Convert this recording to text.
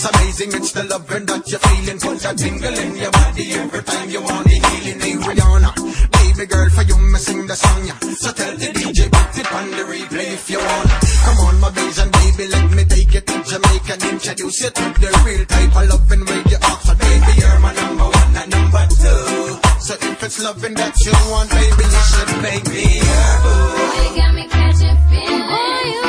It's amazing, it's the loving that you're feeling. Put a tingle in your body every time you want the healing. Hey, Rihanna, baby girl, for you, me sing the song, yeah. So tell the DJ, put it on the replay if you wanna. Come on, my bass and baby, let me take you to Jamaica and introduce you to the real type of loving way you are. So baby, you're my number one and number two. So if it's loving that you want, baby, you should make me your boo. You got me catching feelings.